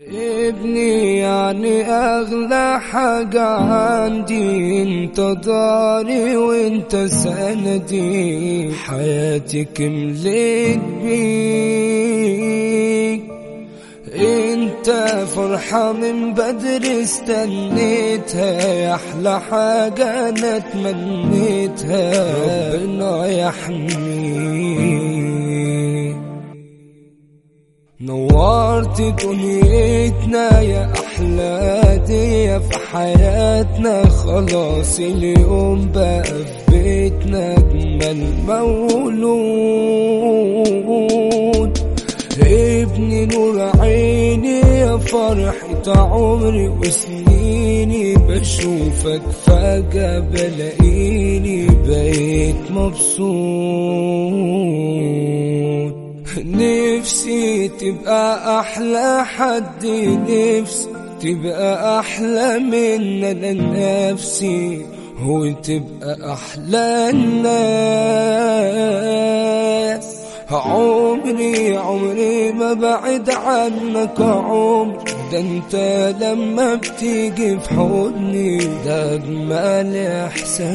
ابني يعني أغلى حاجة عندي انت داري وانت سندي حياتي كملت بيك انت فرحة من بدري استنيتها يا أحلى حاجة أنا تمنيتها ربنا يحميك نورت دنيتنا يا أحلى دي في حياتنا. خلاص اليوم بقى في بيتنا أجمل مولود. ابني نور عيني يا فرحة عمري وسنيني. بشوفك فجأة بلاقيني بقيت مبسوط. نفسي تبقى أحلى حد نفسي تبقى أحلى من أنا نفسي وتبقى أحلى الناس. عمري عمري ما بعد عنك عمر ده أنت لما بتيجي في حضني ده أجمل إحساس.